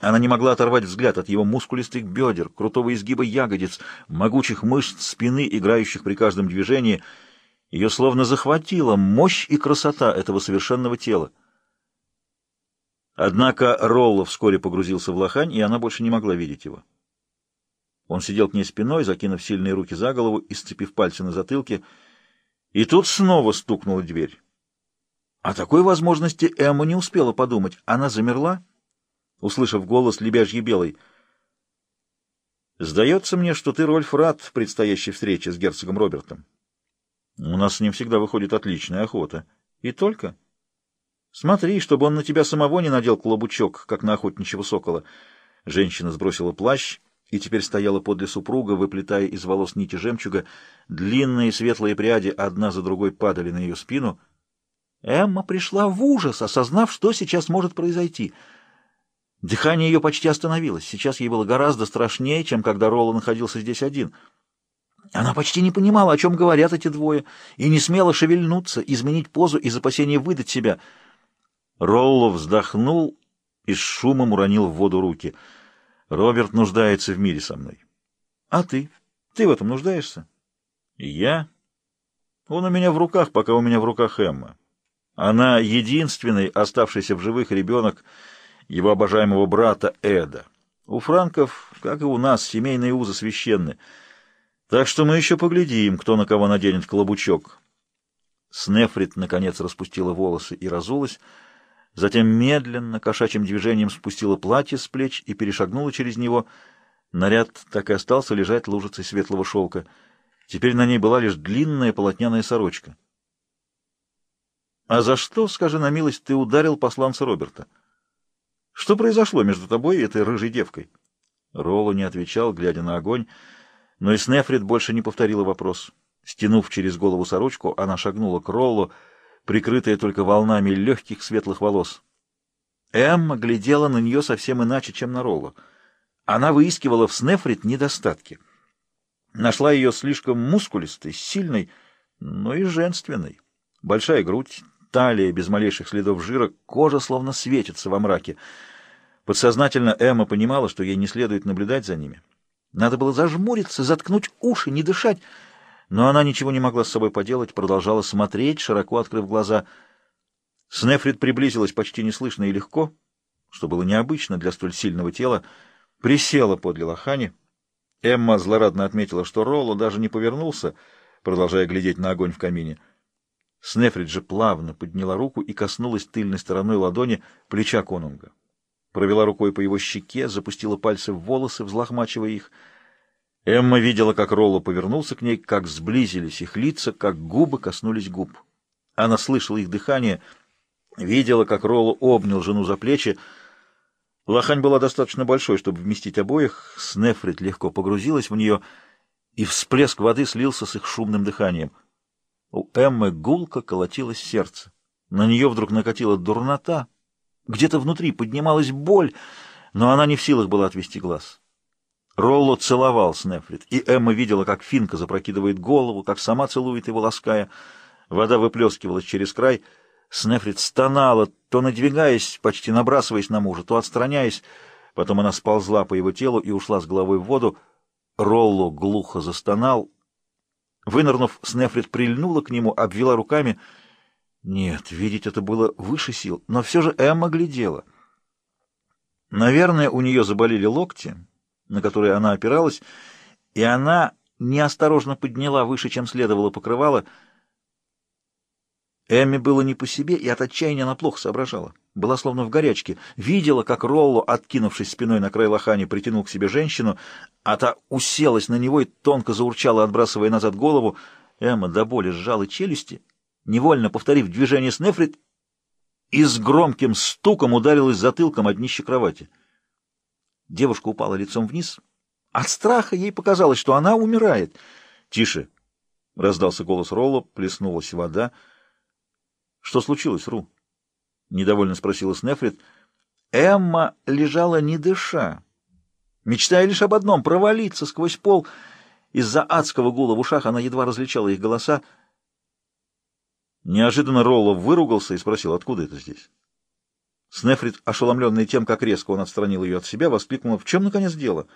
Она не могла оторвать взгляд от его мускулистых бедер, крутого изгиба ягодиц, могучих мышц спины, играющих при каждом движении. Ее словно захватила мощь и красота этого совершенного тела. Однако Ролло вскоре погрузился в лохань, и она больше не могла видеть его. Он сидел к ней спиной, закинув сильные руки за голову и сцепив пальцы на затылке, и тут снова стукнула дверь. О такой возможности Эмма не успела подумать. Она замерла, услышав голос лебяжьей белой. «Сдается мне, что ты, Рольф, рад предстоящей встрече с герцогом Робертом. У нас с ним всегда выходит отличная охота. И только...» Смотри, чтобы он на тебя самого не надел клобучок, как на охотничьего сокола. Женщина сбросила плащ и теперь стояла подле супруга, выплетая из волос нити жемчуга. Длинные светлые пряди одна за другой падали на ее спину. Эмма пришла в ужас, осознав, что сейчас может произойти. Дыхание ее почти остановилось. Сейчас ей было гораздо страшнее, чем когда Ролла находился здесь один. Она почти не понимала, о чем говорят эти двое, и не смела шевельнуться, изменить позу из опасения выдать себя — Ролло вздохнул и с шумом уронил в воду руки. Роберт нуждается в мире со мной. А ты? Ты в этом нуждаешься? Я? Он у меня в руках, пока у меня в руках Эмма. Она единственный оставшийся в живых ребенок его обожаемого брата Эда. У франков, как и у нас, семейные узы священны. Так что мы еще поглядим, кто на кого наденет клобучок. Снефрит, наконец, распустила волосы и разулась, Затем медленно, кошачьим движением спустила платье с плеч и перешагнула через него. Наряд так и остался лежать лужицей светлого шелка. Теперь на ней была лишь длинная полотняная сорочка. — А за что, скажи на милость, ты ударил посланца Роберта? Что произошло между тобой и этой рыжей девкой? Ролло не отвечал, глядя на огонь, но и Снефрит больше не повторила вопрос. Стянув через голову сорочку, она шагнула к Роллу, прикрытая только волнами легких светлых волос. Эмма глядела на нее совсем иначе, чем на Ролло. Она выискивала в Снефрит недостатки. Нашла ее слишком мускулистой, сильной, но и женственной. Большая грудь, талия без малейших следов жира, кожа словно светится во мраке. Подсознательно Эмма понимала, что ей не следует наблюдать за ними. Надо было зажмуриться, заткнуть уши, не дышать — но она ничего не могла с собой поделать, продолжала смотреть, широко открыв глаза. Снефрит приблизилась почти неслышно и легко, что было необычно для столь сильного тела, присела подле лохани. Эмма злорадно отметила, что Ролло даже не повернулся, продолжая глядеть на огонь в камине. Снефрит же плавно подняла руку и коснулась тыльной стороной ладони плеча конунга. Провела рукой по его щеке, запустила пальцы в волосы, взлохмачивая их — Эмма видела, как Ролло повернулся к ней, как сблизились их лица, как губы коснулись губ. Она слышала их дыхание, видела, как Ролло обнял жену за плечи. Лохань была достаточно большой, чтобы вместить обоих. Снефрит легко погрузилась в нее, и всплеск воды слился с их шумным дыханием. У Эммы гулко колотилось сердце. На нее вдруг накатила дурнота. Где-то внутри поднималась боль, но она не в силах была отвести глаз. Ролло целовал Снефрит, и Эмма видела, как Финка запрокидывает голову, как сама целует его, лаская. Вода выплескивалась через край. Снефрит стонала, то надвигаясь, почти набрасываясь на мужа, то отстраняясь. Потом она сползла по его телу и ушла с головой в воду. Ролло глухо застонал. Вынырнув, Снефрит прильнула к нему, обвела руками. Нет, видеть это было выше сил, но все же Эмма глядела. Наверное, у нее заболели локти на которые она опиралась, и она неосторожно подняла выше, чем следовало покрывало. Эмми было не по себе, и от отчаяния она плохо соображала. Была словно в горячке. Видела, как Ролло, откинувшись спиной на край лохани, притянул к себе женщину, а та уселась на него и тонко заурчала, отбрасывая назад голову. Эмма до боли сжала челюсти, невольно повторив движение Снефрит, и с громким стуком ударилась затылком о днище кровати. Девушка упала лицом вниз. От страха ей показалось, что она умирает. «Тише!» — раздался голос Ролла, плеснулась вода. «Что случилось, Ру?» — недовольно спросила Снефрит. Эмма лежала не дыша, мечтая лишь об одном — провалиться сквозь пол. Из-за адского гула в ушах она едва различала их голоса. Неожиданно Ролло выругался и спросил, откуда это здесь? Снефрит, ошеломленный тем, как резко он отстранил ее от себя, воскликнула, «В чем, наконец, дело?»